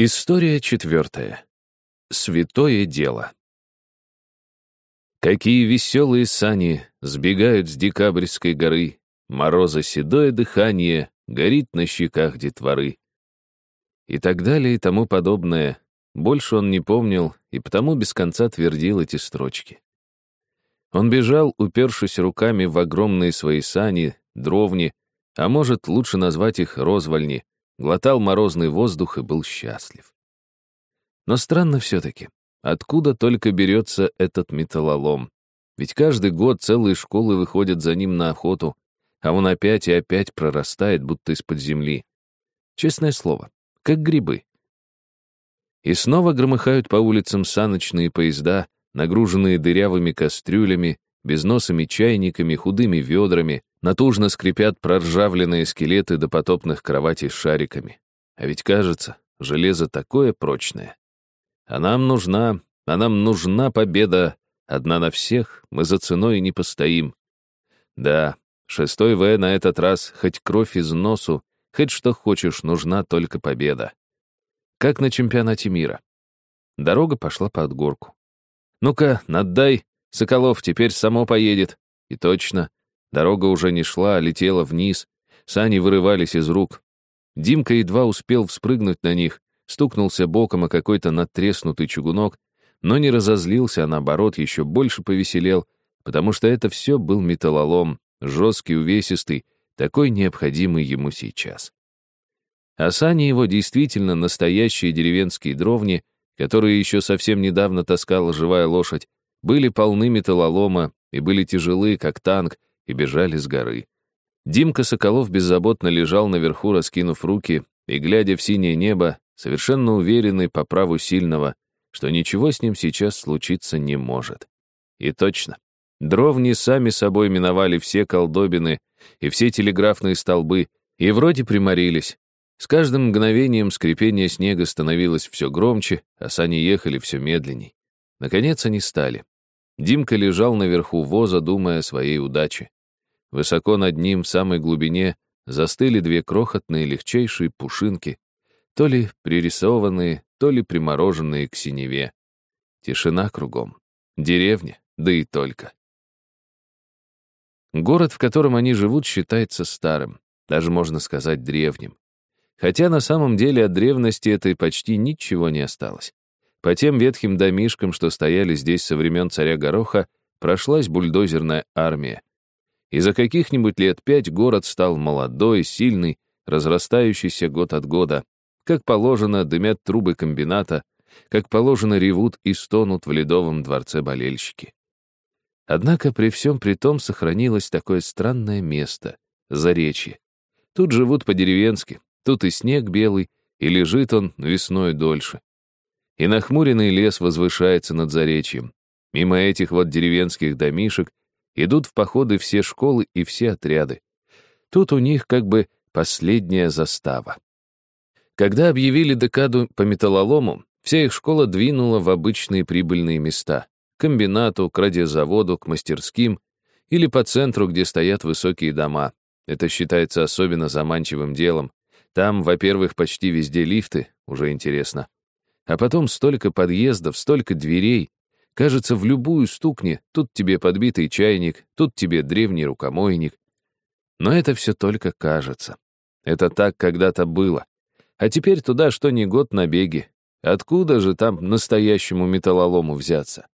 История четвертая. Святое дело. Какие веселые сани сбегают с декабрьской горы, Мороза седое дыхание горит на щеках детворы. И так далее и тому подобное. Больше он не помнил, и потому без конца твердил эти строчки. Он бежал, упершись руками в огромные свои сани, дровни, а может, лучше назвать их розвальни, глотал морозный воздух и был счастлив. Но странно все-таки, откуда только берется этот металлолом? Ведь каждый год целые школы выходят за ним на охоту, а он опять и опять прорастает, будто из-под земли. Честное слово, как грибы. И снова громыхают по улицам саночные поезда, нагруженные дырявыми кастрюлями, безносыми чайниками, худыми ведрами, натужно скрипят проржавленные скелеты допотопных кроватей с шариками. А ведь кажется, железо такое прочное. А нам нужна, а нам нужна победа. Одна на всех, мы за ценой не постоим. Да, шестой В на этот раз хоть кровь из носу, хоть что хочешь, нужна только победа. Как на чемпионате мира. Дорога пошла под горку. «Ну-ка, надай, Соколов теперь само поедет». И точно, Дорога уже не шла, а летела вниз. Сани вырывались из рук. Димка едва успел вспрыгнуть на них, стукнулся боком о какой-то надтреснутый чугунок, но не разозлился, а наоборот еще больше повеселел, потому что это все был металлолом, жесткий, увесистый, такой необходимый ему сейчас. А сани его действительно настоящие деревенские дровни, которые еще совсем недавно таскала живая лошадь, были полны металлолома и были тяжелы, как танк, и бежали с горы. Димка Соколов беззаботно лежал наверху, раскинув руки, и, глядя в синее небо, совершенно уверенный по праву сильного, что ничего с ним сейчас случиться не может. И точно. Дровни сами собой миновали все колдобины и все телеграфные столбы, и вроде приморились. С каждым мгновением скрипение снега становилось все громче, а сани ехали все медленней. Наконец они стали. Димка лежал наверху воза, думая о своей удаче. Высоко над ним, в самой глубине, застыли две крохотные легчайшие пушинки, то ли пририсованные, то ли примороженные к синеве. Тишина кругом. Деревня, да и только. Город, в котором они живут, считается старым, даже можно сказать древним. Хотя на самом деле от древности этой почти ничего не осталось. По тем ветхим домишкам, что стояли здесь со времен царя Гороха, прошлась бульдозерная армия, и за каких-нибудь лет пять город стал молодой, сильный, разрастающийся год от года. Как положено, дымят трубы комбината, как положено, ревут и стонут в ледовом дворце болельщики. Однако при всем при том сохранилось такое странное место — Заречье. Тут живут по-деревенски, тут и снег белый, и лежит он весной дольше. И нахмуренный лес возвышается над Заречьем. Мимо этих вот деревенских домишек Идут в походы все школы и все отряды. Тут у них как бы последняя застава. Когда объявили декаду по металлолому, вся их школа двинула в обычные прибыльные места — к комбинату, к радиозаводу, к мастерским или по центру, где стоят высокие дома. Это считается особенно заманчивым делом. Там, во-первых, почти везде лифты, уже интересно. А потом столько подъездов, столько дверей, Кажется, в любую стукни, тут тебе подбитый чайник, тут тебе древний рукомойник. Но это все только кажется. Это так когда-то было. А теперь туда что ни год набеги. Откуда же там настоящему металлолому взяться?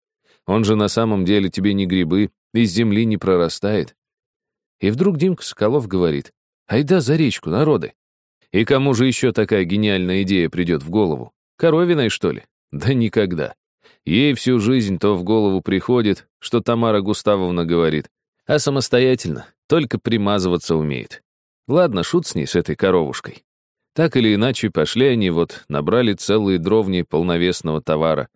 Он же на самом деле тебе не грибы, из земли не прорастает. И вдруг Димка Соколов говорит, «Айда за речку, народы!» И кому же еще такая гениальная идея придет в голову? Коровиной, что ли? Да никогда. Ей всю жизнь то в голову приходит, что Тамара Густавовна говорит, а самостоятельно только примазываться умеет. Ладно, шут с ней, с этой коровушкой. Так или иначе, пошли они вот, набрали целые дровни полновесного товара.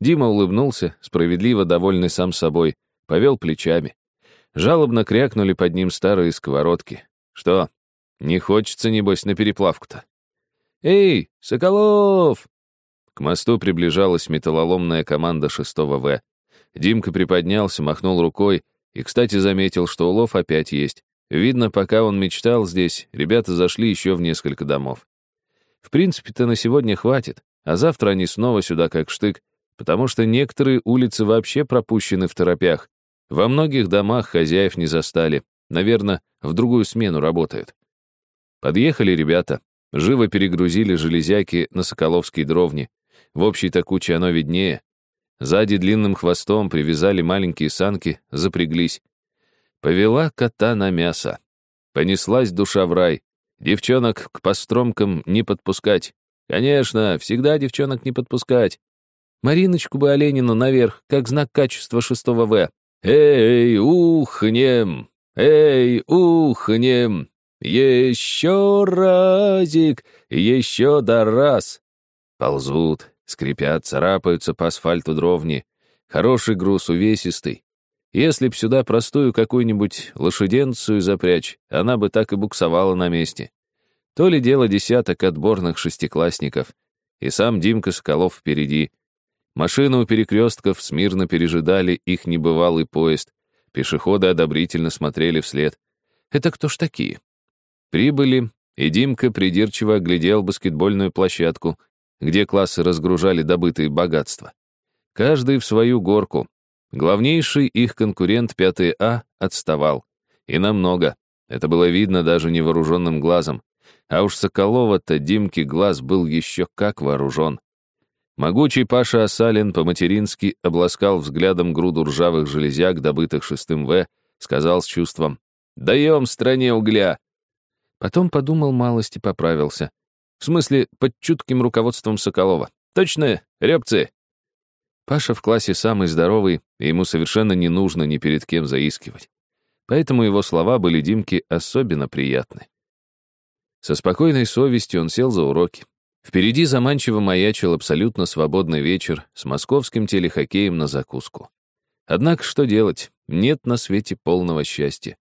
Дима улыбнулся, справедливо довольный сам собой, повел плечами. Жалобно крякнули под ним старые сковородки. Что, не хочется, небось, на переплавку-то? «Эй, Соколов!» К мосту приближалась металлоломная команда шестого В. Димка приподнялся, махнул рукой и, кстати, заметил, что улов опять есть. Видно, пока он мечтал здесь, ребята зашли еще в несколько домов. В принципе-то на сегодня хватит, а завтра они снова сюда как штык, потому что некоторые улицы вообще пропущены в торопях. Во многих домах хозяев не застали, наверное, в другую смену работают. Подъехали ребята, живо перегрузили железяки на Соколовские дровни. В общей-то куче оно виднее. Сзади длинным хвостом привязали маленькие санки, запряглись. Повела кота на мясо. Понеслась душа в рай. Девчонок к постромкам не подпускать. Конечно, всегда девчонок не подпускать. Мариночку бы Оленину наверх, как знак качества шестого В. Эй, ухнем! Эй, ухнем! Еще разик, еще да раз. Ползут, скрипят, царапаются по асфальту дровни. Хороший груз, увесистый. Если б сюда простую какую-нибудь лошаденцию запрячь, она бы так и буксовала на месте. То ли дело десяток отборных шестиклассников. И сам Димка Соколов впереди. Машины у перекрестков смирно пережидали их небывалый поезд. Пешеходы одобрительно смотрели вслед. Это кто ж такие? Прибыли, и Димка придирчиво оглядел баскетбольную площадку, где классы разгружали добытые богатства. Каждый в свою горку. Главнейший их конкурент 5 А отставал. И намного. Это было видно даже невооруженным глазом. А уж Соколова-то Димке глаз был еще как вооружен. Могучий Паша Асалин по-матерински обласкал взглядом груду ржавых железяк, добытых шестым В, сказал с чувством «Даем стране угля!» Потом подумал малость и поправился. В смысле, под чутким руководством Соколова. «Точно, репцы!» Паша в классе самый здоровый, и ему совершенно не нужно ни перед кем заискивать. Поэтому его слова были Димке особенно приятны. Со спокойной совестью он сел за уроки. Впереди заманчиво маячил абсолютно свободный вечер с московским телехоккеем на закуску. Однако что делать? Нет на свете полного счастья.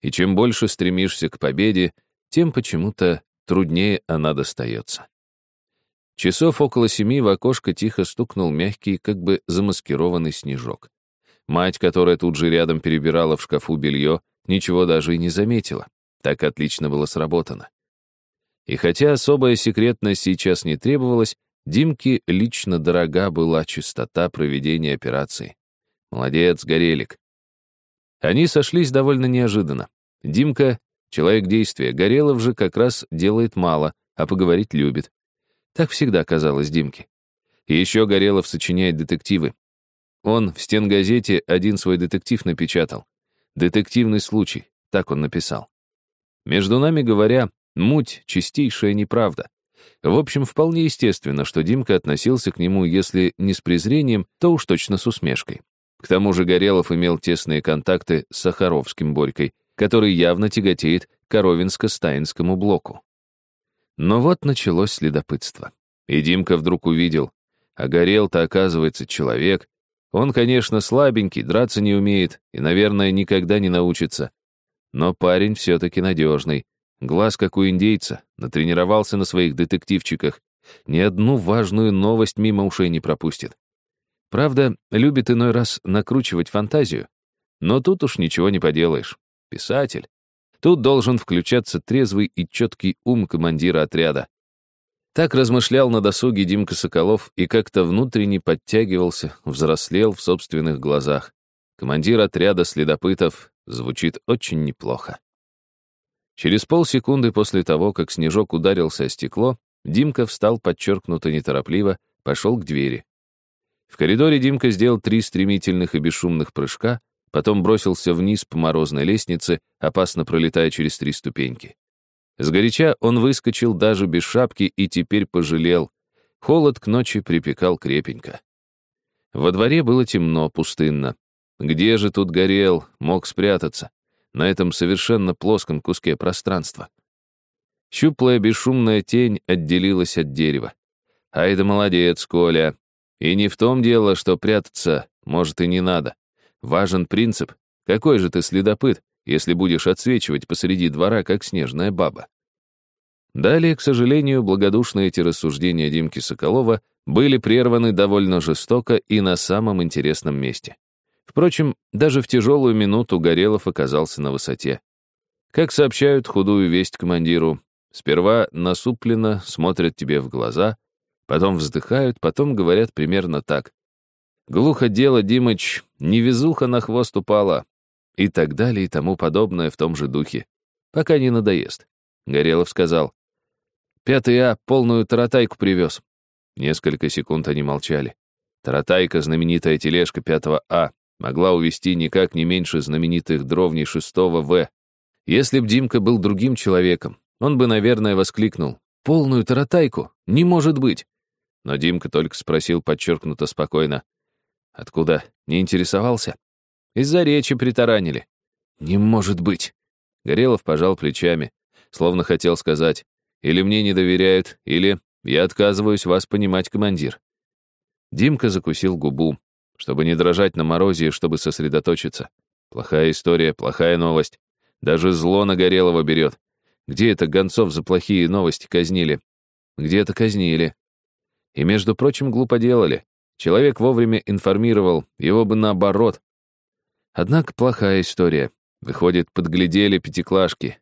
И чем больше стремишься к победе, тем почему-то труднее она достается. Часов около семи в окошко тихо стукнул мягкий, как бы замаскированный снежок. Мать, которая тут же рядом перебирала в шкафу белье, ничего даже и не заметила. Так отлично было сработано. И хотя особая секретность сейчас не требовалась, Димке лично дорога была чистота проведения операции. Молодец, Горелик. Они сошлись довольно неожиданно. Димка — человек действия, Горелов же как раз делает мало, а поговорить любит. Так всегда казалось Димке. И еще Горелов сочиняет детективы. Он в стенгазете один свой детектив напечатал. «Детективный случай», так он написал. Между нами говоря, муть — чистейшая неправда. В общем, вполне естественно, что Димка относился к нему, если не с презрением, то уж точно с усмешкой. К тому же Горелов имел тесные контакты с Сахаровским Борькой, который явно тяготеет Коровинско-Стаинскому блоку. Но вот началось следопытство. И Димка вдруг увидел, а горел-то, оказывается, человек. Он, конечно, слабенький, драться не умеет и, наверное, никогда не научится. Но парень все-таки надежный. Глаз, как у индейца, натренировался на своих детективчиках. Ни одну важную новость мимо ушей не пропустит. Правда, любит иной раз накручивать фантазию. Но тут уж ничего не поделаешь. Писатель. Тут должен включаться трезвый и четкий ум командира отряда. Так размышлял на досуге Димка Соколов и как-то внутренне подтягивался, взрослел в собственных глазах. Командир отряда следопытов звучит очень неплохо. Через полсекунды после того, как снежок ударился о стекло, Димка встал подчеркнуто неторопливо, пошел к двери. В коридоре Димка сделал три стремительных и бесшумных прыжка, потом бросился вниз по морозной лестнице, опасно пролетая через три ступеньки. Сгоряча он выскочил даже без шапки и теперь пожалел. Холод к ночи припекал крепенько. Во дворе было темно, пустынно. Где же тут горел, мог спрятаться? На этом совершенно плоском куске пространства. Щуплая бесшумная тень отделилась от дерева. Ай да молодец, Коля. И не в том дело, что прятаться, может, и не надо. Важен принцип. Какой же ты следопыт, если будешь отсвечивать посреди двора, как снежная баба? Далее, к сожалению, благодушные эти рассуждения Димки Соколова были прерваны довольно жестоко и на самом интересном месте. Впрочем, даже в тяжелую минуту Горелов оказался на высоте. Как сообщают худую весть командиру, сперва насупленно смотрят тебе в глаза, потом вздыхают, потом говорят примерно так. Глухо дело, Димыч, невезуха на хвост упала. И так далее и тому подобное в том же духе. Пока не надоест. Горелов сказал. Пятый А полную таратайку привез. Несколько секунд они молчали. Таратайка, знаменитая тележка пятого А, могла увести никак не меньше знаменитых дровней шестого В. Если б Димка был другим человеком, он бы, наверное, воскликнул. «Полную таратайку? Не может быть!» Но Димка только спросил подчеркнуто спокойно. «Откуда? Не интересовался?» «Из-за речи притаранили». «Не может быть!» Горелов пожал плечами, словно хотел сказать, «Или мне не доверяют, или я отказываюсь вас понимать, командир». Димка закусил губу, чтобы не дрожать на морозе и чтобы сосредоточиться. Плохая история, плохая новость. Даже зло на Горелого берет. Где это гонцов за плохие новости казнили? Где это казнили? И, между прочим, глупо делали. Человек вовремя информировал, его бы наоборот. Однако плохая история. Выходит, подглядели пятиклашки.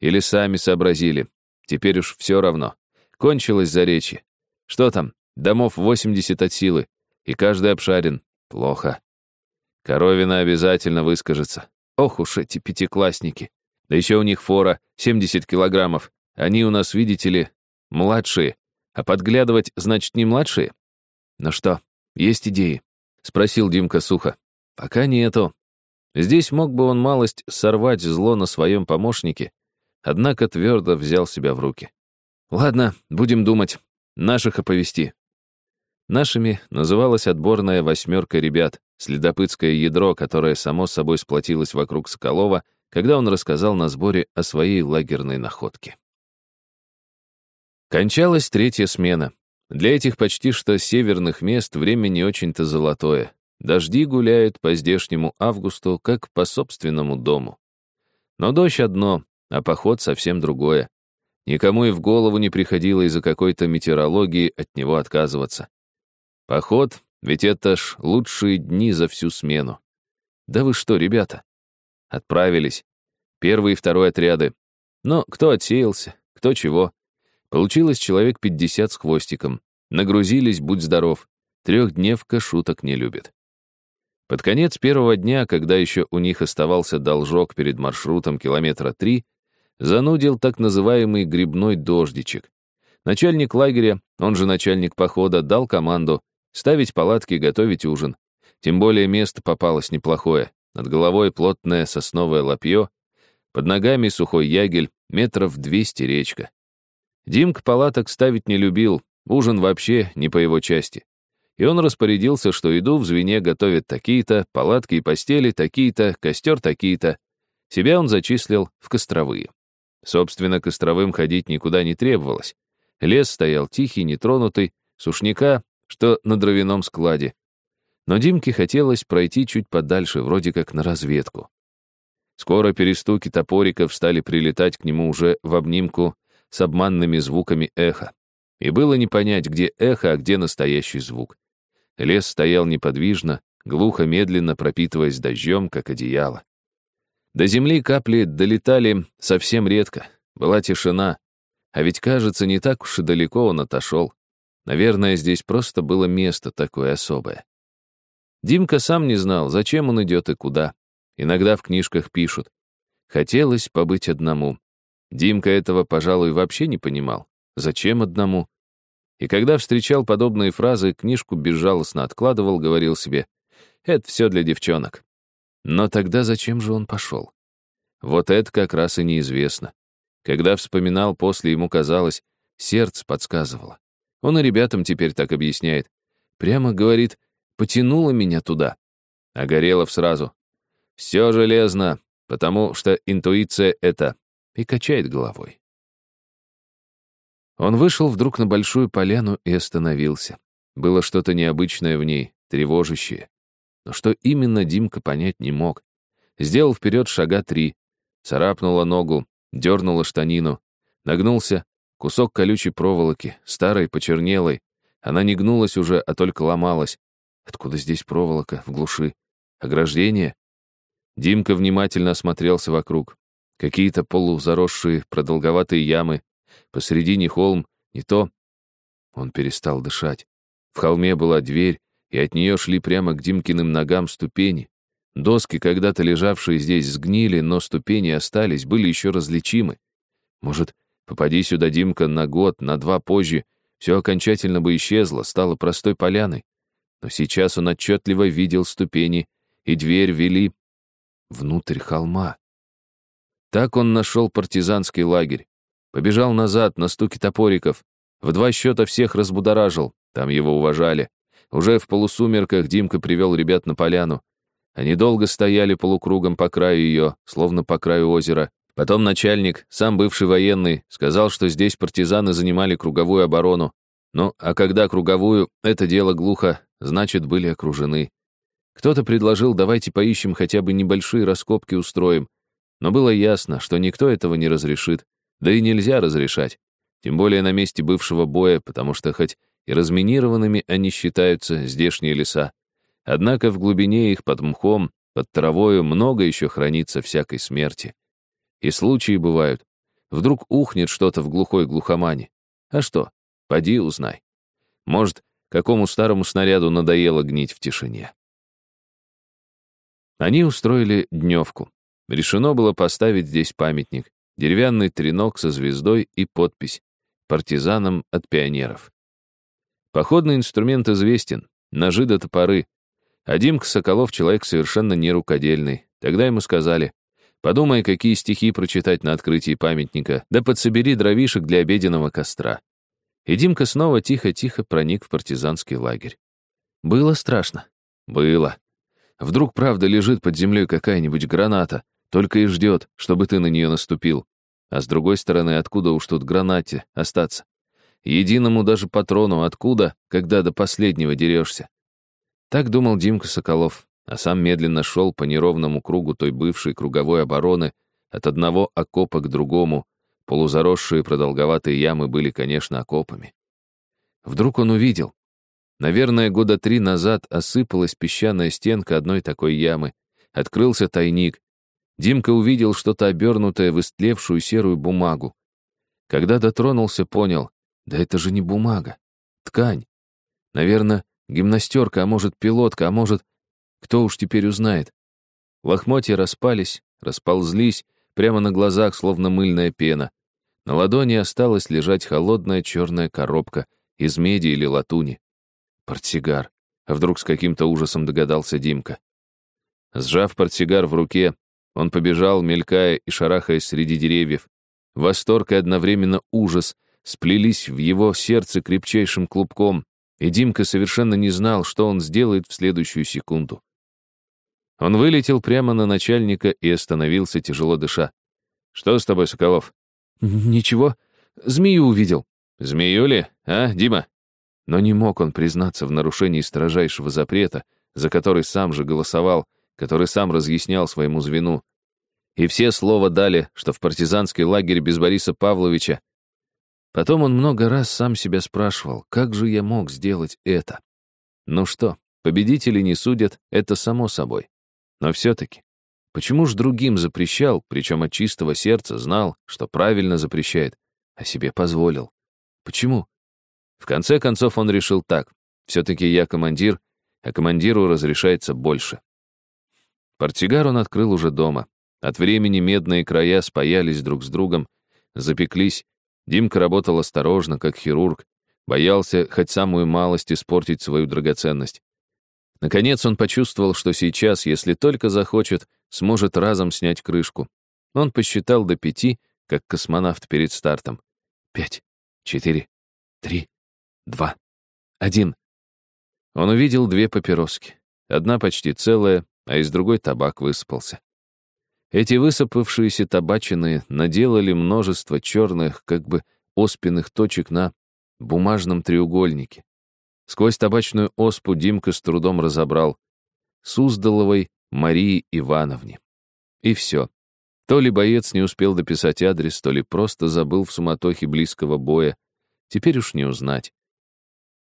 Или сами сообразили. Теперь уж все равно. Кончилось заречье. Что там? Домов 80 от силы. И каждый обшарен. Плохо. Коровина обязательно выскажется. Ох уж эти пятиклассники. Да еще у них фора 70 килограммов. Они у нас, видите ли, младшие. А подглядывать, значит, не младшие? Ну что, есть идеи? Спросил Димка сухо. Пока нету. Здесь мог бы он малость сорвать зло на своем помощнике, однако твердо взял себя в руки. Ладно, будем думать. Наших оповести. Нашими называлась отборная восьмерка ребят, следопытское ядро, которое само собой сплотилось вокруг Соколова, когда он рассказал на сборе о своей лагерной находке. Кончалась третья смена. Для этих почти что северных мест время не очень-то золотое. Дожди гуляют по здешнему августу, как по собственному дому. Но дождь одно, а поход совсем другое. Никому и в голову не приходило из-за какой-то метеорологии от него отказываться. Поход, ведь это ж лучшие дни за всю смену. Да вы что, ребята? Отправились. Первый и второй отряды. Но кто отсеялся, кто чего. Получилось человек 50 с хвостиком. Нагрузились, будь здоров. Трехдневка шуток не любит. Под конец первого дня, когда еще у них оставался должок перед маршрутом километра три, занудил так называемый грибной дождичек. Начальник лагеря, он же начальник похода, дал команду Ставить палатки, готовить ужин. Тем более место попалось неплохое. Над головой плотное сосновое лапье, под ногами сухой ягель, метров двести речка. Димк палаток ставить не любил, ужин вообще не по его части. И он распорядился, что еду в звене готовят такие-то, палатки и постели такие-то, костер такие-то. Себя он зачислил в костровые. Собственно, костровым ходить никуда не требовалось. Лес стоял тихий, нетронутый, сушняка что на дровяном складе. Но Димке хотелось пройти чуть подальше, вроде как на разведку. Скоро перестуки топориков стали прилетать к нему уже в обнимку с обманными звуками эха. И было не понять, где эхо, а где настоящий звук. Лес стоял неподвижно, глухо, медленно пропитываясь дождем, как одеяло. До земли капли долетали совсем редко. Была тишина. А ведь, кажется, не так уж и далеко он отошел. Наверное, здесь просто было место такое особое. Димка сам не знал, зачем он идет и куда. Иногда в книжках пишут. Хотелось побыть одному. Димка этого, пожалуй, вообще не понимал. Зачем одному? И когда встречал подобные фразы, книжку безжалостно откладывал, говорил себе, «Это все для девчонок». Но тогда зачем же он пошел? Вот это как раз и неизвестно. Когда вспоминал, после ему казалось, сердце подсказывало. Он и ребятам теперь так объясняет. Прямо говорит, потянуло меня туда. А Горелов сразу. Все железно, потому что интуиция — это... И качает головой. Он вышел вдруг на большую поляну и остановился. Было что-то необычное в ней, тревожащее. Но что именно, Димка понять не мог. Сделал вперед шага три, царапнула ногу, дернула штанину, нагнулся, Кусок колючей проволоки, старой, почернелой. Она не гнулась уже, а только ломалась. Откуда здесь проволока, в глуши? Ограждение? Димка внимательно осмотрелся вокруг. Какие-то полузаросшие, продолговатые ямы. Посередине холм, не то. Он перестал дышать. В холме была дверь, и от нее шли прямо к Димкиным ногам ступени. Доски, когда-то лежавшие здесь, сгнили, но ступени остались, были еще различимы. Может, попади сюда Димка на год, на два позже, все окончательно бы исчезло, стало простой поляной. Но сейчас он отчетливо видел ступени, и дверь вели внутрь холма. Так он нашел партизанский лагерь. Побежал назад на стуки топориков. В два счета всех разбудоражил, там его уважали. Уже в полусумерках Димка привел ребят на поляну. Они долго стояли полукругом по краю ее, словно по краю озера. Потом начальник, сам бывший военный, сказал, что здесь партизаны занимали круговую оборону. Ну, а когда круговую, это дело глухо, значит, были окружены. Кто-то предложил, давайте поищем хотя бы небольшие раскопки устроим. Но было ясно, что никто этого не разрешит. Да и нельзя разрешать. Тем более на месте бывшего боя, потому что хоть и разминированными они считаются, здешние леса. Однако в глубине их под мхом, под травою много еще хранится всякой смерти. И случаи бывают. Вдруг ухнет что-то в глухой глухомане. А что? Поди узнай. Может, какому старому снаряду надоело гнить в тишине. Они устроили дневку. Решено было поставить здесь памятник, деревянный тренок со звездой и подпись «Партизанам от пионеров». Походный инструмент известен, ножи до топоры. А Димка Соколов человек совершенно не рукодельный. Тогда ему сказали, подумай, какие стихи прочитать на открытии памятника, да подсобери дровишек для обеденного костра. И Димка снова тихо-тихо проник в партизанский лагерь. Было страшно. Было. Вдруг правда лежит под землей какая-нибудь граната, только и ждет, чтобы ты на нее наступил. А с другой стороны, откуда уж тут гранате остаться? Единому даже патрону откуда, когда до последнего дерешься? Так думал Димка Соколов, а сам медленно шел по неровному кругу той бывшей круговой обороны от одного окопа к другому, Полузаросшие продолговатые ямы были, конечно, окопами. Вдруг он увидел. Наверное, года три назад осыпалась песчаная стенка одной такой ямы. Открылся тайник. Димка увидел что-то обернутое в истлевшую серую бумагу. Когда дотронулся, понял, да это же не бумага. Ткань. Наверное, гимнастерка, а может, пилотка, а может, кто уж теперь узнает. Лохмотья распались, расползлись, прямо на глазах, словно мыльная пена. На ладони осталась лежать холодная черная коробка из меди или латуни. Портсигар. А вдруг с каким-то ужасом догадался Димка. Сжав портсигар в руке, он побежал, мелькая и шарахаясь среди деревьев. Восторг и одновременно ужас сплелись в его сердце крепчайшим клубком, и Димка совершенно не знал, что он сделает в следующую секунду. Он вылетел прямо на начальника и остановился, тяжело дыша. «Что с тобой, Соколов?» «Ничего. Змею увидел». «Змею ли, а, Дима?» Но не мог он признаться в нарушении строжайшего запрета, за который сам же голосовал, который сам разъяснял своему звену. И все слова дали, что в партизанский лагерь без Бориса Павловича. Потом он много раз сам себя спрашивал, как же я мог сделать это? Ну что, победители не судят, это само собой. Но все-таки, Почему ж другим запрещал, причем от чистого сердца знал, что правильно запрещает, а себе позволил? Почему? В конце концов он решил так. Все-таки я командир, а командиру разрешается больше. Портсигар он открыл уже дома. От времени медные края спаялись друг с другом, запеклись. Димка работал осторожно, как хирург, боялся хоть самую малость испортить свою драгоценность. Наконец он почувствовал, что сейчас, если только захочет, сможет разом снять крышку. Он посчитал до пяти, как космонавт перед стартом. Пять, четыре, три, два, один. Он увидел две папироски. Одна почти целая, а из другой табак высыпался. Эти высыпавшиеся табачины наделали множество черных, как бы оспенных точек на бумажном треугольнике. Сквозь табачную оспу Димка с трудом разобрал. Суздаловой Марии Ивановне. И все. То ли боец не успел дописать адрес, то ли просто забыл в суматохе близкого боя. Теперь уж не узнать.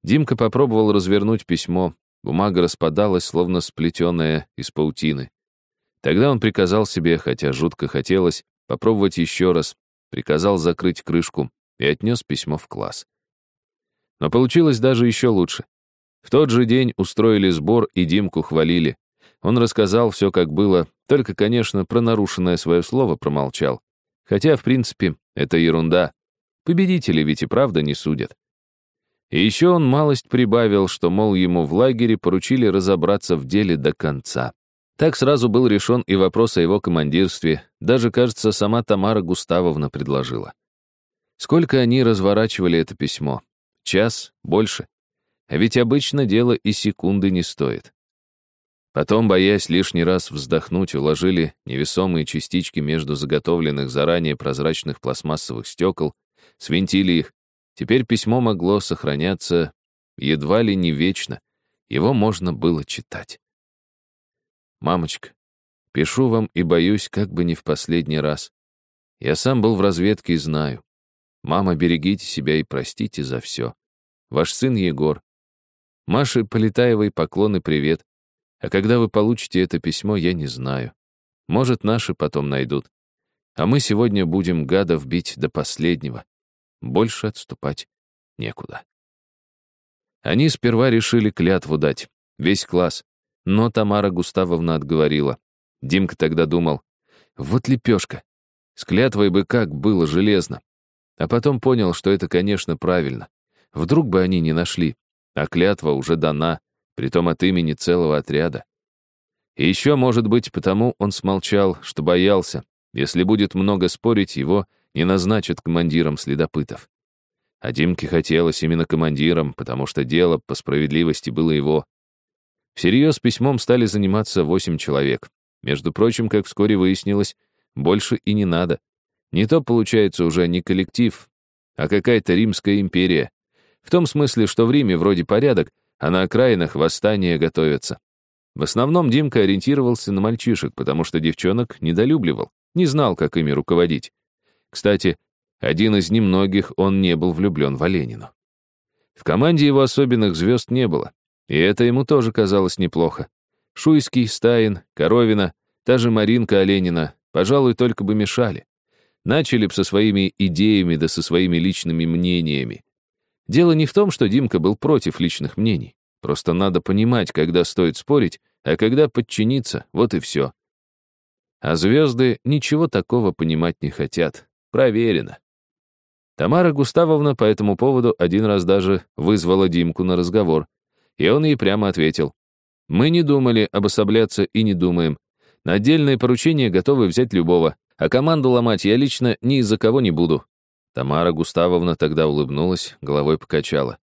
Димка попробовал развернуть письмо. Бумага распадалась, словно сплетенная из паутины. Тогда он приказал себе, хотя жутко хотелось, попробовать еще раз, приказал закрыть крышку и отнес письмо в класс. Но получилось даже еще лучше. В тот же день устроили сбор и Димку хвалили. Он рассказал все, как было, только, конечно, про нарушенное свое слово промолчал. Хотя, в принципе, это ерунда. Победители ведь и правда не судят. И еще он малость прибавил, что, мол, ему в лагере поручили разобраться в деле до конца. Так сразу был решен и вопрос о его командирстве, даже, кажется, сама Тамара Густавовна предложила. Сколько они разворачивали это письмо? Час? Больше? А ведь обычно дело и секунды не стоит. Потом, боясь лишний раз вздохнуть, уложили невесомые частички между заготовленных заранее прозрачных пластмассовых стекол, свинтили их. Теперь письмо могло сохраняться едва ли не вечно. Его можно было читать. «Мамочка, пишу вам и боюсь, как бы не в последний раз. Я сам был в разведке и знаю. Мама, берегите себя и простите за все. Ваш сын Егор. Маше Полетаевой поклон и привет. А когда вы получите это письмо, я не знаю. Может, наши потом найдут. А мы сегодня будем гадов бить до последнего. Больше отступать некуда. Они сперва решили клятву дать, весь класс. Но Тамара Густавовна отговорила. Димка тогда думал, вот лепешка. С клятвой бы как было железно. А потом понял, что это, конечно, правильно. Вдруг бы они не нашли, а клятва уже дана, притом от имени целого отряда. И еще, может быть, потому он смолчал, что боялся, если будет много спорить, его не назначат командиром следопытов. А Димке хотелось именно командиром, потому что дело по справедливости было его. Всерьез письмом стали заниматься восемь человек. Между прочим, как вскоре выяснилось, больше и не надо. Не то, получается, уже не коллектив, а какая-то Римская империя. В том смысле, что в Риме вроде порядок, а на окраинах восстания готовятся. В основном Димка ориентировался на мальчишек, потому что девчонок недолюбливал, не знал, как ими руководить. Кстати, один из немногих он не был влюблен в Оленину. В команде его особенных звезд не было. И это ему тоже казалось неплохо. Шуйский, Стаин, Коровина, та же Маринка Оленина, пожалуй, только бы мешали. Начали б со своими идеями да со своими личными мнениями. Дело не в том, что Димка был против личных мнений. Просто надо понимать, когда стоит спорить, а когда подчиниться, вот и все. А звезды ничего такого понимать не хотят. Проверено. Тамара Густавовна по этому поводу один раз даже вызвала Димку на разговор — и он ей прямо ответил. «Мы не думали обособляться и не думаем. На отдельное поручение готовы взять любого, а команду ломать я лично ни из-за кого не буду». Тамара Густавовна тогда улыбнулась, головой покачала.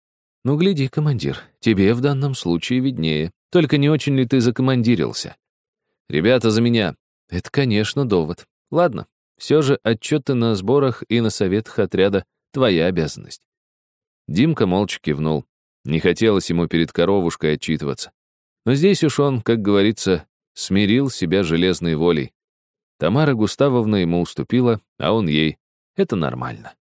«Ну, гляди, командир, тебе в данном случае виднее. Только не очень ли ты закомандирился?» «Ребята, за меня!» «Это, конечно, довод. Ладно, все же отчеты на сборах и на советах отряда — твоя обязанность». Димка молча кивнул. Не хотелось ему перед коровушкой отчитываться. Но здесь уж он, как говорится, смирил себя железной волей. Тамара Густавовна ему уступила, а он ей. Это нормально.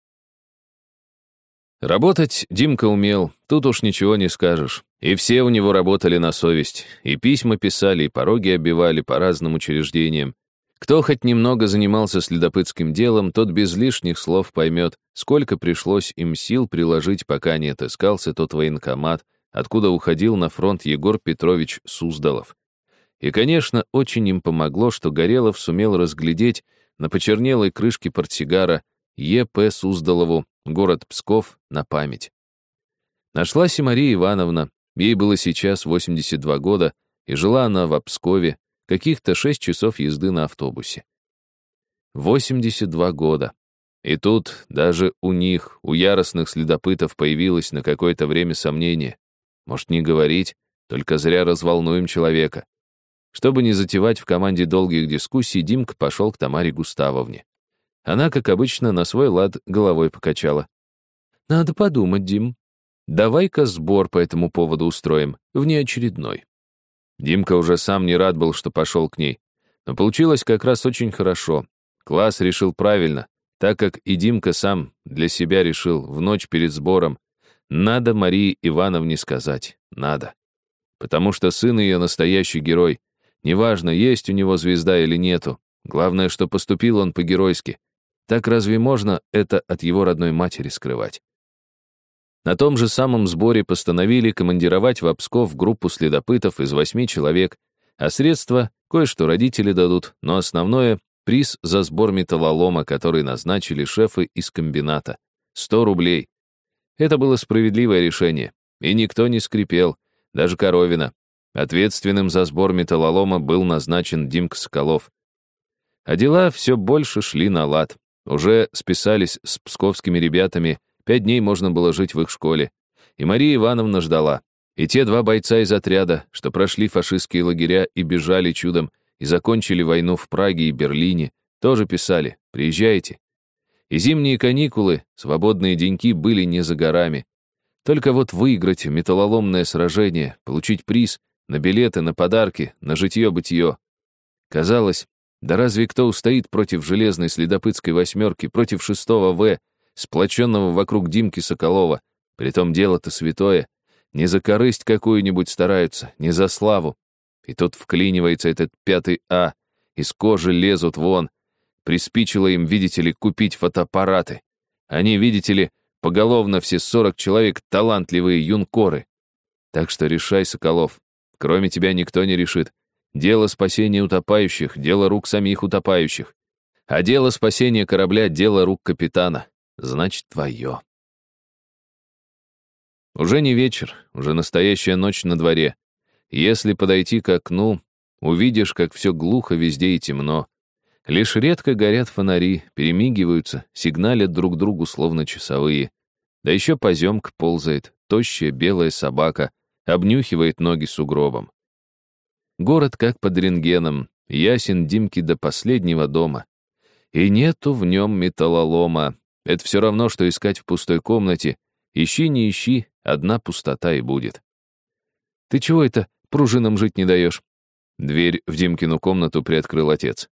Работать Димка умел, тут уж ничего не скажешь. И все у него работали на совесть, и письма писали, и пороги оббивали по разным учреждениям. Кто хоть немного занимался следопытским делом, тот без лишних слов поймет, сколько пришлось им сил приложить, пока не отыскался тот военкомат, откуда уходил на фронт Егор Петрович Суздалов. И, конечно, очень им помогло, что Горелов сумел разглядеть на почернелой крышке портсигара Е.П. Суздалову, город Псков, на память. Нашлась и Мария Ивановна, ей было сейчас 82 года, и жила она в Пскове, каких-то шесть часов езды на автобусе. 82 года. И тут даже у них, у яростных следопытов, появилось на какое-то время сомнение. Может, не говорить, только зря разволнуем человека. Чтобы не затевать в команде долгих дискуссий, Димка пошел к Тамаре Густавовне. Она, как обычно, на свой лад головой покачала. «Надо подумать, Дим. Давай-ка сбор по этому поводу устроим, внеочередной». Димка уже сам не рад был, что пошел к ней. Но получилось как раз очень хорошо. Класс решил правильно, так как и Димка сам для себя решил в ночь перед сбором. Надо Марии Ивановне сказать, надо. Потому что сын ее настоящий герой. Неважно, есть у него звезда или нету. Главное, что поступил он по-геройски. Так разве можно это от его родной матери скрывать? На том же самом сборе постановили командировать в Обсков группу следопытов из восьми человек, а средства кое-что родители дадут, но основное — приз за сбор металлолома, который назначили шефы из комбината. 100 рублей. Это было справедливое решение, и никто не скрипел, даже Коровина. Ответственным за сбор металлолома был назначен Димка Соколов. А дела все больше шли на лад. Уже списались с псковскими ребятами, пять дней можно было жить в их школе. И Мария Ивановна ждала. И те два бойца из отряда, что прошли фашистские лагеря и бежали чудом, и закончили войну в Праге и Берлине, тоже писали «Приезжайте». И зимние каникулы, свободные деньки были не за горами. Только вот выиграть металлоломное сражение, получить приз, на билеты, на подарки, на житье-бытие. Казалось, да разве кто устоит против железной следопытской восьмерки, против шестого В, сплоченного вокруг Димки Соколова? Притом дело-то святое. Не за корысть какую-нибудь стараются, не за славу. И тут вклинивается этот пятый А, из кожи лезут вон. Приспичило им, видите ли, купить фотоаппараты. Они, видите ли, поголовно все сорок человек талантливые юнкоры. Так что решай, Соколов, Кроме тебя никто не решит. Дело спасения утопающих, дело рук самих утопающих. А дело спасения корабля — дело рук капитана. Значит, твое. Уже не вечер, уже настоящая ночь на дворе. Если подойти к окну, увидишь, как все глухо везде и темно. Лишь редко горят фонари, перемигиваются, сигналят друг другу, словно часовые. Да еще поземка ползает, тощая белая собака, обнюхивает ноги сугробом. Город как под рентгеном, ясен Димки до последнего дома. И нету в нем металлолома. Это все равно, что искать в пустой комнате. Ищи, не ищи, одна пустота и будет. «Ты чего это пружинам жить не даешь?» Дверь в Димкину комнату приоткрыл отец.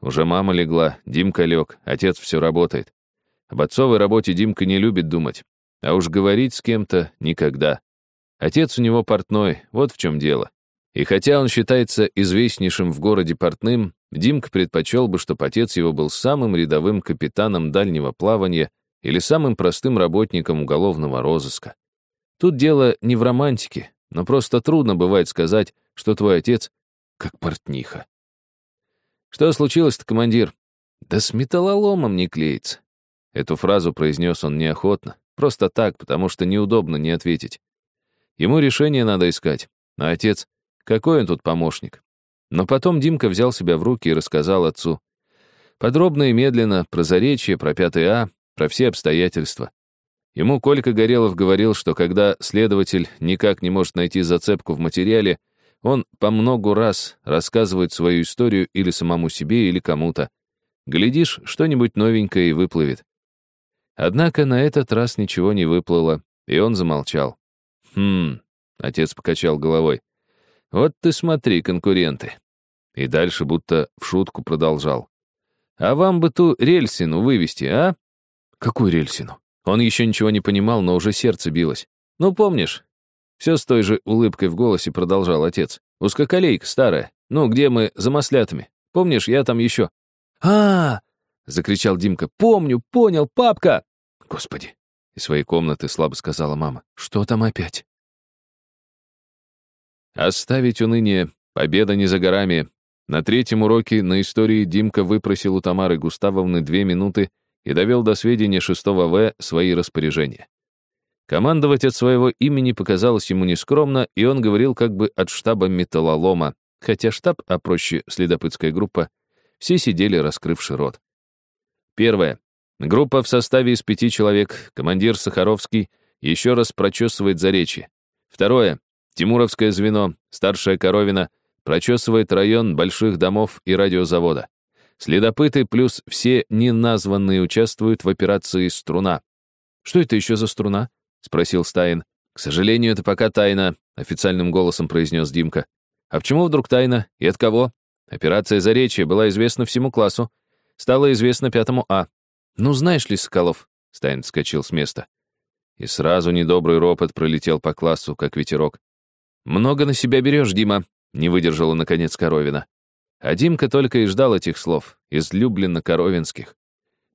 Уже мама легла, Димка лег, отец все работает. Об отцовой работе Димка не любит думать, а уж говорить с кем-то никогда. Отец у него портной, вот в чем дело. И хотя он считается известнейшим в городе портным, Димка предпочел бы, чтобы отец его был самым рядовым капитаном дальнего плавания или самым простым работником уголовного розыска. Тут дело не в романтике, но просто трудно бывает сказать, что твой отец как портниха. «Что случилось-то, командир?» «Да с металлоломом не клеится». Эту фразу произнес он неохотно, просто так, потому что неудобно не ответить. Ему решение надо искать. А отец, какой он тут помощник? Но потом Димка взял себя в руки и рассказал отцу. Подробно и медленно про заречье, про пятый А, про все обстоятельства. Ему Колька Горелов говорил, что когда следователь никак не может найти зацепку в материале, он по многу раз рассказывает свою историю или самому себе, или кому-то. Глядишь, что-нибудь новенькое и выплывет. Однако на этот раз ничего не выплыло, и он замолчал. «Хм...» — отец покачал головой. «Вот ты смотри, конкуренты». И дальше будто в шутку продолжал. «А вам бы ту рельсину вывести, а?» «Какую рельсину?» Он еще ничего не понимал, но уже сердце билось. «Ну, помнишь?» Все с той же улыбкой в голосе продолжал отец. «Узкоколейка старая. Ну, где мы за маслятами? Помнишь, я там еще...» а, -а, закричал Димка. «Помню, понял, папка!» «Господи, из своей комнаты слабо сказала мама. «Что там опять?» Оставить уныние. Победа не за горами. На третьем уроке на истории Димка выпросил у Тамары Густавовны две минуты и довел до сведения шестого В свои распоряжения. Командовать от своего имени показалось ему нескромно, и он говорил как бы от штаба металлолома, хотя штаб, а проще следопытская группа, все сидели, раскрывши рот. Первое. Группа в составе из пяти человек, командир Сахаровский, еще раз прочесывает заречье. Второе. Тимуровское звено, старшая Коровина, прочесывает район больших домов и радиозавода. Следопыты плюс все неназванные участвуют в операции «Струна». «Что это еще за струна?» — спросил Стаин. «К сожалению, это пока тайна», — официальным голосом произнес Димка. «А почему вдруг тайна? И от кого?» Операция «Заречье» была известна всему классу. Стала известна пятому А. «Ну, знаешь ли, Соколов...» — Стайн вскочил с места. И сразу недобрый ропот пролетел по классу, как ветерок. «Много на себя берешь, Дима», — не выдержала, наконец, Коровина. А Димка только и ждал этих слов, излюбленно коровинских.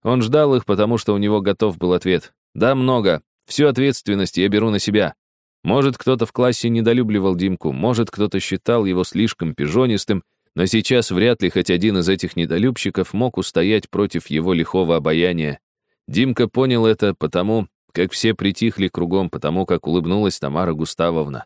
Он ждал их, потому что у него готов был ответ. «Да, много. Всю ответственность я беру на себя. Может, кто-то в классе недолюбливал Димку, может, кто-то считал его слишком пижонистым, но сейчас вряд ли хоть один из этих недолюбщиков мог устоять против его лихого обаяния. Димка понял это потому, как все притихли кругом, потому как улыбнулась Тамара Густавовна.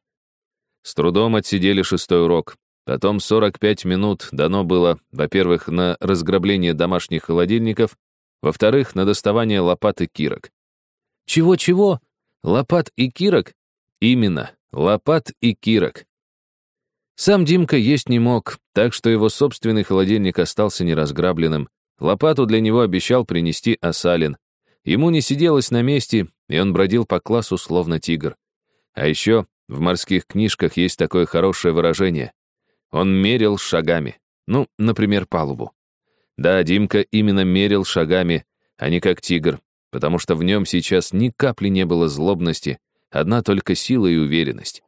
С трудом отсидели шестой урок. Потом 45 минут дано было, во-первых, на разграбление домашних холодильников, во-вторых, на доставание лопат и кирок. Чего-чего? Лопат и кирок? Именно, лопат и кирок. Сам Димка есть не мог, так что его собственный холодильник остался неразграбленным. Лопату для него обещал принести Асалин. Ему не сиделось на месте, и он бродил по классу словно тигр. А еще в морских книжках есть такое хорошее выражение. Он мерил шагами. Ну, например, палубу. Да, Димка именно мерил шагами, а не как тигр, потому что в нем сейчас ни капли не было злобности, одна только сила и уверенность.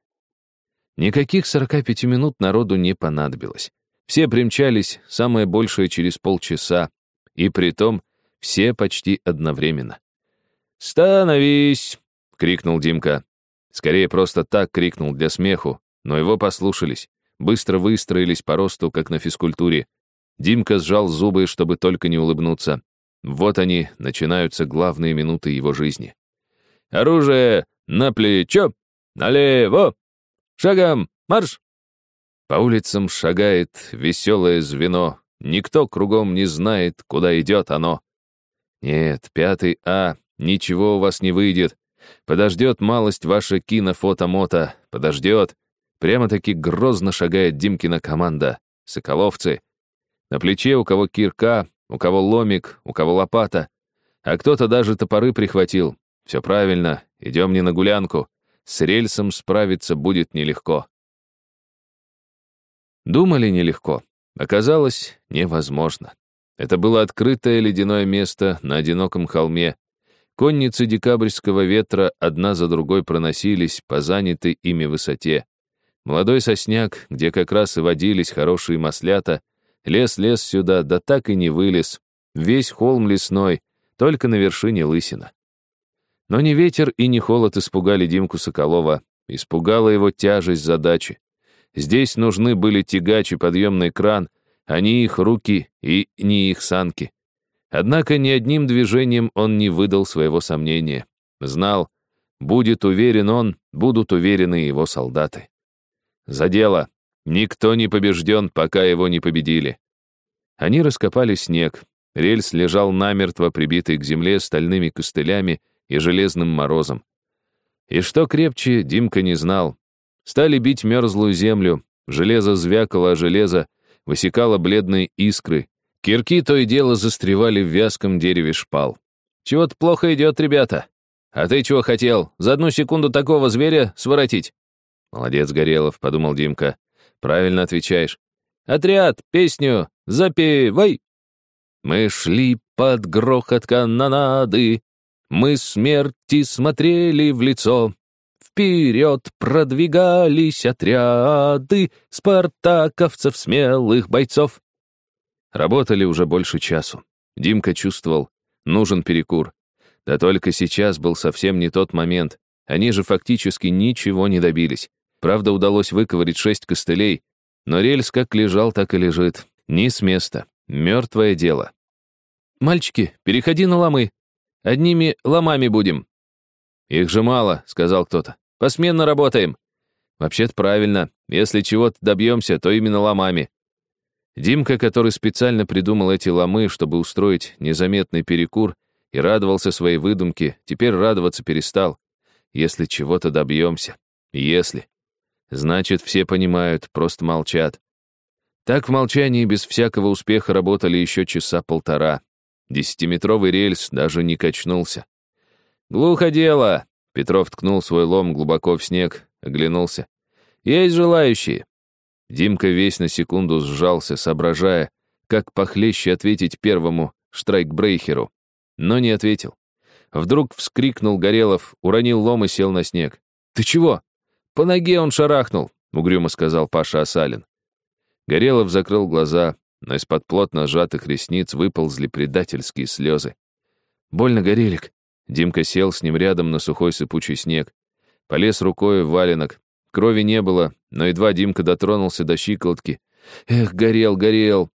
Никаких 45 минут народу не понадобилось. Все примчались, самое большее через полчаса, и при том все почти одновременно. «Становись!» — крикнул Димка. Скорее, просто так крикнул для смеху, но его послушались, быстро выстроились по росту, как на физкультуре. Димка сжал зубы, чтобы только не улыбнуться. Вот они, начинаются главные минуты его жизни. «Оружие на плечо! Налево! Шагом! Марш!» По улицам шагает веселое звено. Никто кругом не знает, куда идет оно. Нет, пятый А, ничего у вас не выйдет. Подождет малость ваша кинофотомото, подождет. Прямо-таки грозно шагает Димкина команда. Соколовцы. На плече у кого кирка, у кого ломик, у кого лопата. А кто-то даже топоры прихватил. Все правильно, идем не на гулянку. С рельсом справиться будет нелегко. Думали нелегко. Оказалось, невозможно. Это было открытое ледяное место на одиноком холме, Конницы декабрьского ветра одна за другой проносились по занятой ими высоте. Молодой сосняк, где как раз и водились хорошие маслята, лез-лез сюда, да так и не вылез. Весь холм лесной, только на вершине лысина. Но ни ветер и ни холод испугали Димку Соколова, испугала его тяжесть задачи. Здесь нужны были тягач и подъемный кран, а не их руки и не их санки. Однако ни одним движением он не выдал своего сомнения. Знал, будет уверен он, будут уверены его солдаты. За дело. Никто не побежден, пока его не победили. Они раскопали снег. Рельс лежал намертво прибитый к земле стальными костылями и железным морозом. И что крепче, Димка не знал. Стали бить мерзлую землю, железо звякало о железо, высекало бледные искры, Кирки то и дело застревали в вязком дереве шпал. «Чего-то плохо идет, ребята. А ты чего хотел? За одну секунду такого зверя своротить?» «Молодец, Горелов», — подумал Димка. «Правильно отвечаешь. Отряд, песню, запевай!» Мы шли под грохот канонады, Мы смерти смотрели в лицо. Вперед продвигались отряды Спартаковцев смелых бойцов. Работали уже больше часу. Димка чувствовал, нужен перекур. Да только сейчас был совсем не тот момент. Они же фактически ничего не добились. Правда, удалось выковырить шесть костылей, но рельс как лежал, так и лежит. Ни с места. Мертвое дело. «Мальчики, переходи на ломы. Одними ломами будем». «Их же мало», — сказал кто-то. «Посменно работаем». «Вообще-то правильно. Если чего-то добьемся, то именно ломами. Димка, который специально придумал эти ломы, чтобы устроить незаметный перекур, и радовался своей выдумке, теперь радоваться перестал. Если чего-то добьемся. Если. Значит, все понимают, просто молчат. Так в молчании без всякого успеха работали еще часа полтора. Десятиметровый рельс даже не качнулся. «Глухо дело!» Петров ткнул свой лом глубоко в снег, оглянулся. «Есть желающие?» Димка весь на секунду сжался, соображая, как похлеще ответить первому штрайкбрейхеру, но не ответил. Вдруг вскрикнул Горелов, уронил лом и сел на снег. «Ты чего?» «По ноге он шарахнул», — угрюмо сказал Паша Асалин. Горелов закрыл глаза, но из-под плотно сжатых ресниц выползли предательские слезы. «Больно, Горелик?» Димка сел с ним рядом на сухой сыпучий снег. Полез рукой в валенок. Крови не было, но едва Димка дотронулся до щиколотки. Эх, горел, горел.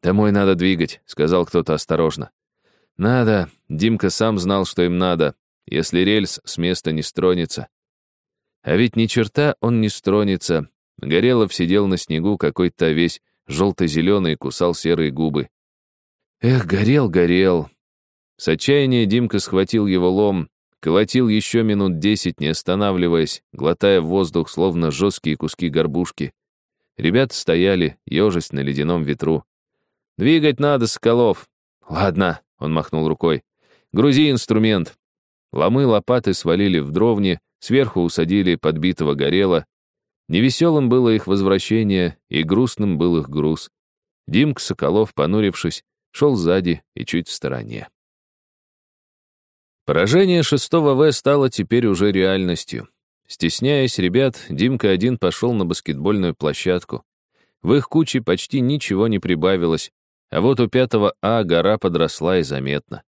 «Домой надо двигать», — сказал кто-то осторожно. «Надо». Димка сам знал, что им надо, если рельс с места не стронется. А ведь ни черта он не стронется. Горелов сидел на снегу какой-то весь желто-зеленый кусал серые губы. Эх, горел, горел. С отчаяния Димка схватил его лом, колотил еще минут десять, не останавливаясь, глотая воздух, словно жесткие куски горбушки. Ребята стояли, ежась на ледяном ветру. «Двигать надо, Соколов!» «Ладно», — он махнул рукой. «Грузи инструмент». Ломы лопаты свалили в дровни, сверху усадили подбитого горела. Невеселым было их возвращение, и грустным был их груз. Димка Соколов, понурившись, шел сзади и чуть в стороне. Поражение шестого В стало теперь уже реальностью. Стесняясь ребят, Димка один пошел на баскетбольную площадку. В их куче почти ничего не прибавилось, а вот у пятого А гора подросла и заметно.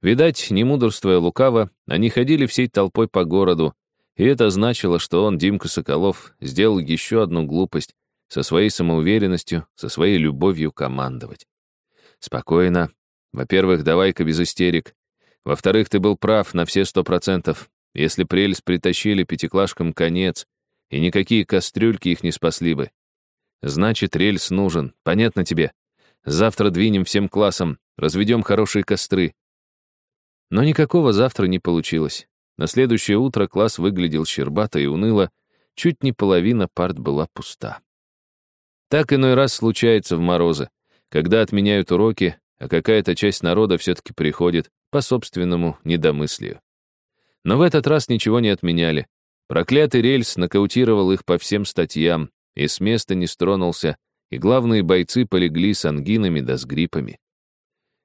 Видать, не мудрствуя лукаво, они ходили всей толпой по городу, и это значило, что он, Димка Соколов, сделал еще одну глупость со своей самоуверенностью, со своей любовью командовать. Спокойно. Во-первых, давай-ка без истерик. Во-вторых, ты был прав на все сто процентов. Если прелесть притащили пятиклашкам конец, и никакие кастрюльки их не спасли бы. Значит, рельс нужен, понятно тебе? Завтра двинем всем классом, разведем хорошие костры. Но никакого завтра не получилось. На следующее утро класс выглядел щербато и уныло, чуть не половина парт была пуста. Так иной раз случается в морозы, когда отменяют уроки, а какая-то часть народа все-таки приходит по собственному недомыслию. Но в этот раз ничего не отменяли. Проклятый рельс нокаутировал их по всем статьям, и с места не стронулся, и главные бойцы полегли с ангинами да с гриппами.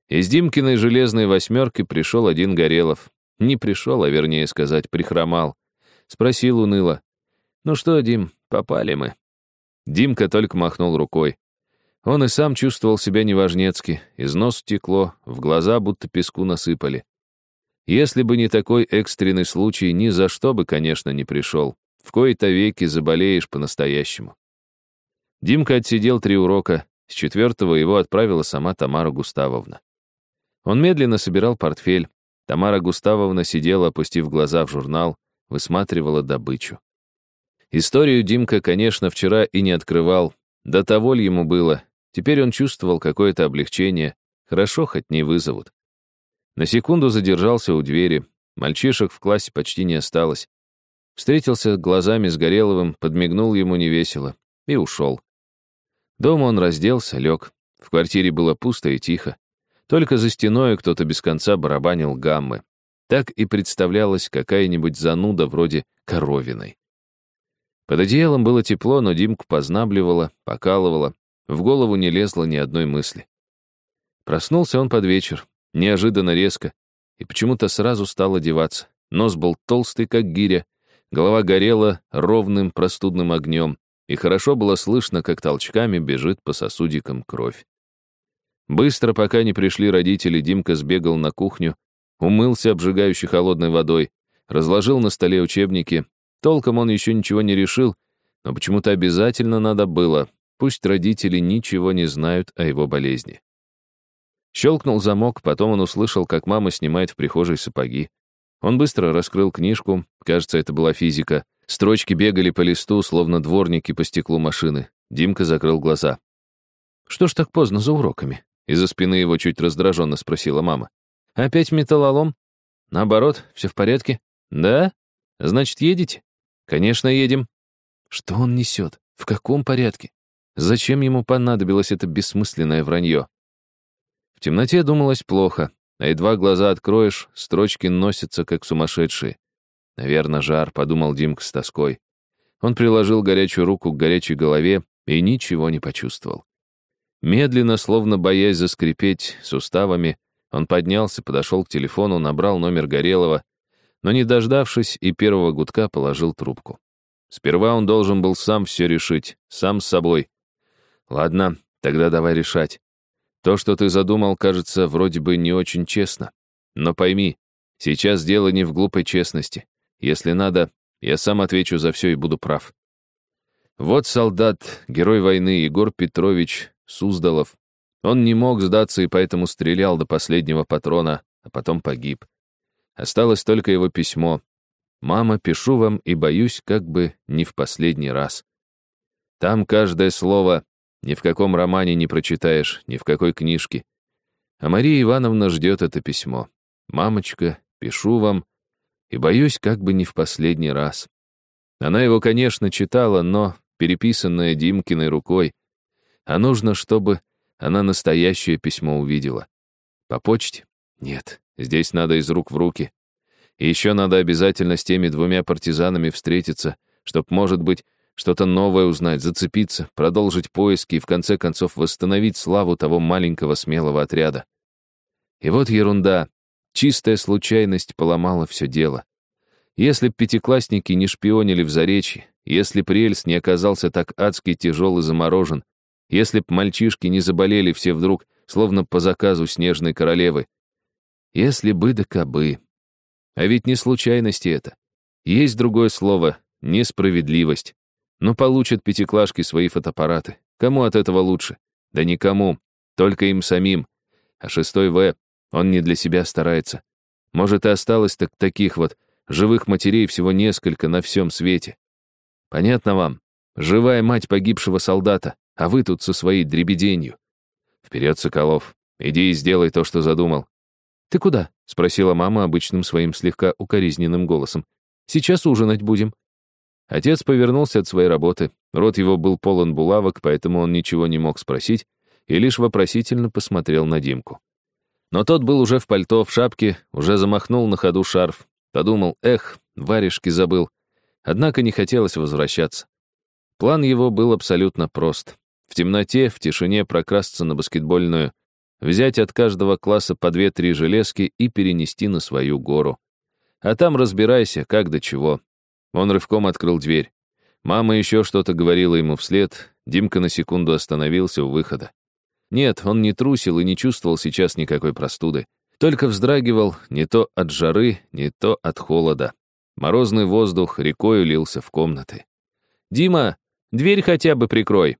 Из Димкиной железной восьмерки пришел один Горелов. Не пришел, а вернее сказать, прихромал. Спросил уныло. «Ну что, Дим, попали мы?» Димка только махнул рукой. Он и сам чувствовал себя неважнецки, из нос текло, в глаза будто песку насыпали. Если бы не такой экстренный случай, ни за что бы, конечно, не пришел. В кои-то веки заболеешь по-настоящему. Димка отсидел три урока, с четвертого его отправила сама Тамара Густавовна. Он медленно собирал портфель. Тамара Густавовна сидела, опустив глаза в журнал, высматривала добычу. Историю Димка, конечно, вчера и не открывал. До того ли ему было, Теперь он чувствовал какое-то облегчение. Хорошо, хоть не вызовут. На секунду задержался у двери. Мальчишек в классе почти не осталось. Встретился глазами с Гореловым, подмигнул ему невесело и ушел. Дома он разделся, лег. В квартире было пусто и тихо. Только за стеной кто-то без конца барабанил гаммы. Так и представлялась какая-нибудь зануда вроде коровиной. Под одеялом было тепло, но Димку познабливало, покалывало, в голову не лезло ни одной мысли. Проснулся он под вечер, неожиданно резко, и почему-то сразу стал одеваться. Нос был толстый, как гиря, голова горела ровным простудным огнем, и хорошо было слышно, как толчками бежит по сосудикам кровь. Быстро, пока не пришли родители, Димка сбегал на кухню, умылся обжигающей холодной водой, разложил на столе учебники. Толком он еще ничего не решил, но почему-то обязательно надо было, Пусть родители ничего не знают о его болезни. Щелкнул замок, потом он услышал, как мама снимает в прихожей сапоги. Он быстро раскрыл книжку, кажется, это была физика. Строчки бегали по листу, словно дворники по стеклу машины. Димка закрыл глаза. «Что ж так поздно за уроками?» Из-за спины его чуть раздраженно спросила мама. «Опять металлолом?» «Наоборот, все в порядке?» «Да? Значит, едете?» «Конечно, едем». «Что он несет? В каком порядке?» Зачем ему понадобилось это бессмысленное вранье? В темноте думалось плохо, а едва глаза откроешь, строчки носятся, как сумасшедшие. Наверное, жар, подумал Димка с тоской. Он приложил горячую руку к горячей голове и ничего не почувствовал. Медленно, словно боясь заскрипеть суставами, он поднялся, подошел к телефону, набрал номер Горелого, но, не дождавшись, и первого гудка положил трубку. Сперва он должен был сам все решить, сам с собой. Ладно, тогда давай решать. То, что ты задумал, кажется вроде бы не очень честно. Но пойми, Сейчас дело не в глупой честности. Если надо, я сам отвечу за все и буду прав. Вот солдат, герой войны Егор Петрович Суздалов. Он не мог сдаться и поэтому стрелял до последнего патрона, а потом погиб. Осталось только его письмо. «Мама, пишу вам и боюсь, как бы не в последний раз». Там каждое слово ни в каком романе не прочитаешь, ни в какой книжке. А Мария Ивановна ждет это письмо. «Мамочка, пишу вам, и боюсь, как бы не в последний раз». Она его, конечно, читала, но переписанное Димкиной рукой, а нужно, чтобы она настоящее письмо увидела. По почте? Нет, здесь надо из рук в руки. И еще надо обязательно с теми двумя партизанами встретиться, чтоб, может быть, что-то новое узнать, зацепиться, продолжить поиски и в конце концов восстановить славу того маленького смелого отряда. И вот ерунда. Чистая случайность поломала все дело. Если б пятиклассники не шпионили в Заречье, если б рельс не оказался так адски тяжел и заморожен, если б мальчишки не заболели все вдруг, словно по заказу снежной королевы. Если бы да кабы. А ведь не случайности это. Есть другое слово — несправедливость. Но получат пятиклашки свои фотоаппараты. Кому от этого лучше? Да никому. Только им самим. А шестой В, он не для себя старается. Может, и осталось так таких вот живых матерей всего несколько на всем свете. Понятно вам? Живая мать погибшего солдата, а вы тут со своей дребеденью. Вперед, Соколов, иди и сделай то, что задумал. «Ты куда?» — спросила мама обычным своим слегка укоризненным голосом. «Сейчас ужинать будем». Отец повернулся от своей работы. Рот его был полон булавок, поэтому он ничего не мог спросить и лишь вопросительно посмотрел на Димку. Но тот был уже в пальто, в шапке, уже замахнул на ходу шарф. Подумал, эх, варежки забыл. Однако не хотелось возвращаться. План его был абсолютно прост. В темноте, в тишине прокрасться на баскетбольную, взять от каждого класса по две-три железки и перенести на свою гору. А там разбирайся, как до чего. Он рывком открыл дверь. Мама еще что-то говорила ему вслед. Димка на секунду остановился у выхода. Нет, он не трусил и не чувствовал сейчас никакой простуды. Только вздрагивал не то от жары, не то от холода. Морозный воздух рекой улился в комнаты. «Дима, дверь хотя бы прикрой!»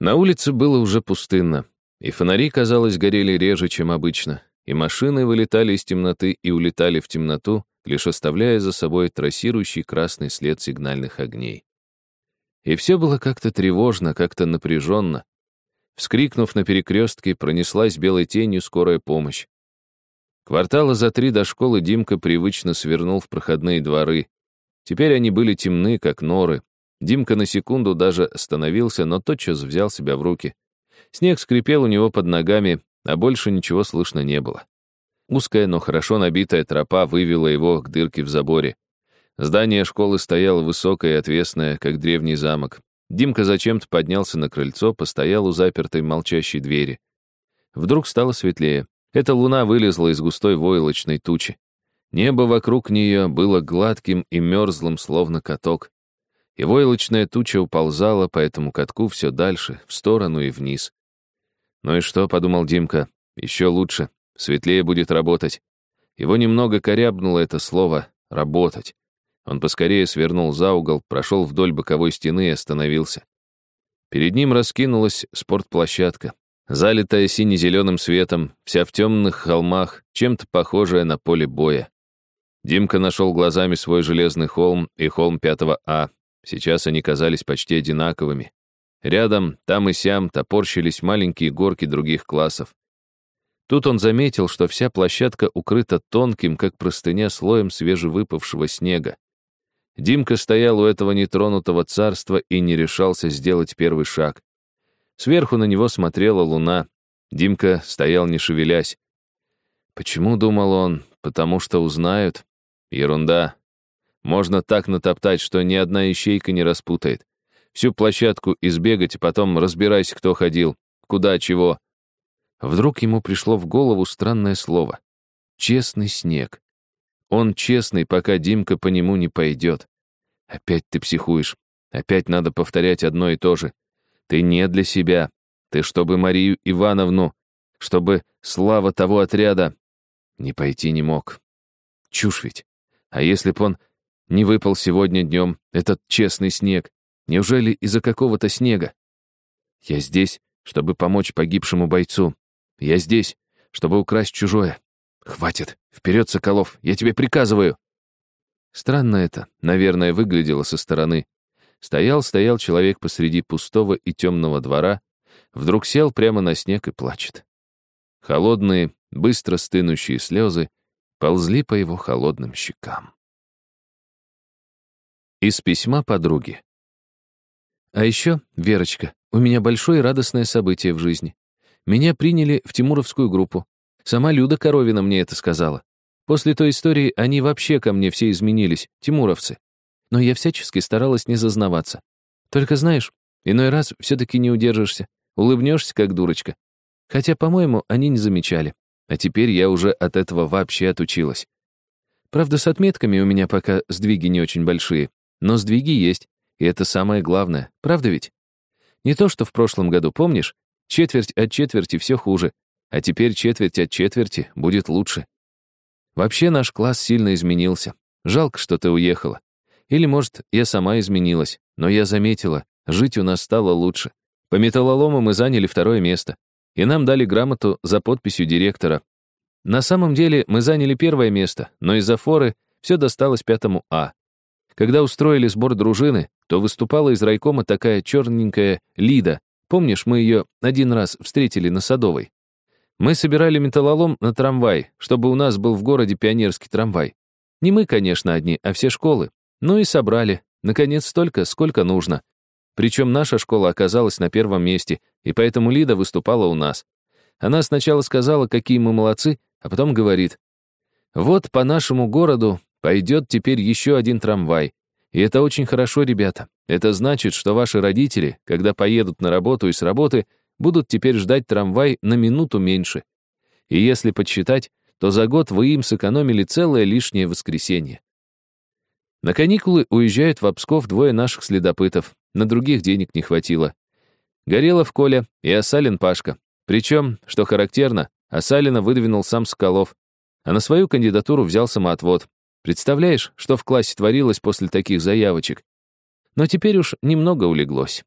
На улице было уже пустынно, и фонари, казалось, горели реже, чем обычно, и машины вылетали из темноты и улетали в темноту, лишь оставляя за собой трассирующий красный след сигнальных огней. И все было как-то тревожно, как-то напряженно. Вскрикнув на перекрестке, пронеслась белой тенью скорая помощь. Квартала за три до школы Димка привычно свернул в проходные дворы. Теперь они были темны, как норы. Димка на секунду даже остановился, но тотчас взял себя в руки. Снег скрипел у него под ногами, а больше ничего слышно не было. Узкая, но хорошо набитая тропа вывела его к дырке в заборе. Здание школы стояло высокое и отвесное, как древний замок. Димка зачем-то поднялся на крыльцо, постоял у запертой молчащей двери. Вдруг стало светлее. Эта луна вылезла из густой войлочной тучи. Небо вокруг нее было гладким и мерзлым, словно каток. И войлочная туча уползала по этому катку все дальше, в сторону и вниз. «Ну и что?» — подумал Димка. «Еще лучше. Светлее будет работать. Его немного корябнуло это слово «работать». Он поскорее свернул за угол, прошел вдоль боковой стены и остановился. Перед ним раскинулась спортплощадка, залитая сине-зеленым светом, вся в темных холмах, чем-то похожая на поле боя. Димка нашел глазами свой железный холм и холм пятого А. Сейчас они казались почти одинаковыми. Рядом, там и сям, топорщились маленькие горки других классов. Тут он заметил, что вся площадка укрыта тонким, как простыня, слоем свежевыпавшего снега. Димка стоял у этого нетронутого царства и не решался сделать первый шаг. Сверху на него смотрела луна. Димка стоял, не шевелясь. Почему, думал он, потому что узнают? Ерунда. Можно так натоптать, что ни одна ищейка не распутает. Всю площадку избегать, потом разбирайся, кто ходил, куда, чего. Вдруг ему пришло в голову странное слово. Честный снег. Он честный, пока Димка по нему не пойдет. Опять ты психуешь. Опять надо повторять одно и то же. Ты не для себя. Ты чтобы Марию Ивановну, чтобы слава того отряда. Не пойти не мог. Чушь ведь. А если б он не выпал сегодня днем, этот честный снег? Неужели из-за какого-то снега? Я здесь, чтобы помочь погибшему бойцу. Я здесь, чтобы украсть чужое. Хватит. Вперед, Соколов, я тебе приказываю. Странно это, наверное, выглядело со стороны. Стоял-стоял человек посреди пустого и темного двора, вдруг сел прямо на снег и плачет. Холодные, быстро стынущие слезы ползли по его холодным щекам. Из письма подруги. А еще, Верочка, у меня большое радостное событие в жизни. Меня приняли в Тимуровскую группу. Сама Люда Коровина мне это сказала. После той истории они вообще ко мне все изменились, тимуровцы. Но я всячески старалась не зазнаваться. Только знаешь, иной раз все-таки не удержишься, улыбнешься, как дурочка. Хотя, по-моему, они не замечали. А теперь я уже от этого вообще отучилась. Правда, с отметками у меня пока сдвиги не очень большие, но сдвиги есть, и это самое главное, правда ведь? Не то, что в прошлом году, помнишь? Четверть от четверти все хуже, а теперь четверть от четверти будет лучше. Вообще наш класс сильно изменился. Жалко, что ты уехала. Или, может, я сама изменилась, но я заметила, жить у нас стало лучше. По металлолому мы заняли второе место, и нам дали грамоту за подписью директора. На самом деле мы заняли первое место, но из-за форы все досталось пятому А. Когда устроили сбор дружины, то выступала из райкома такая черненькая Лида. Помнишь, мы ее один раз встретили на Садовой? Мы собирали металлолом на трамвай, чтобы у нас был в городе пионерский трамвай. Не мы, конечно, одни, а все школы. Ну и собрали. Наконец, столько, сколько нужно. Причем наша школа оказалась на первом месте, и поэтому Лида выступала у нас. Она сначала сказала, какие мы молодцы, а потом говорит, «Вот по нашему городу пойдет теперь еще один трамвай. И это очень хорошо, ребята. Это значит, что ваши родители, когда поедут на работу и с работы, будут теперь ждать трамвай на минуту меньше. И если подсчитать, то за год вы им сэкономили целое лишнее воскресенье. На каникулы уезжают в Псков двое наших следопытов, на других денег не хватило. Горелов Коля и Асалин Пашка. Причем, что характерно, Асалина выдвинул сам Соколов, а на свою кандидатуру взял самоотвод. Представляешь, что в классе творилось после таких заявочек? Но теперь уж немного улеглось.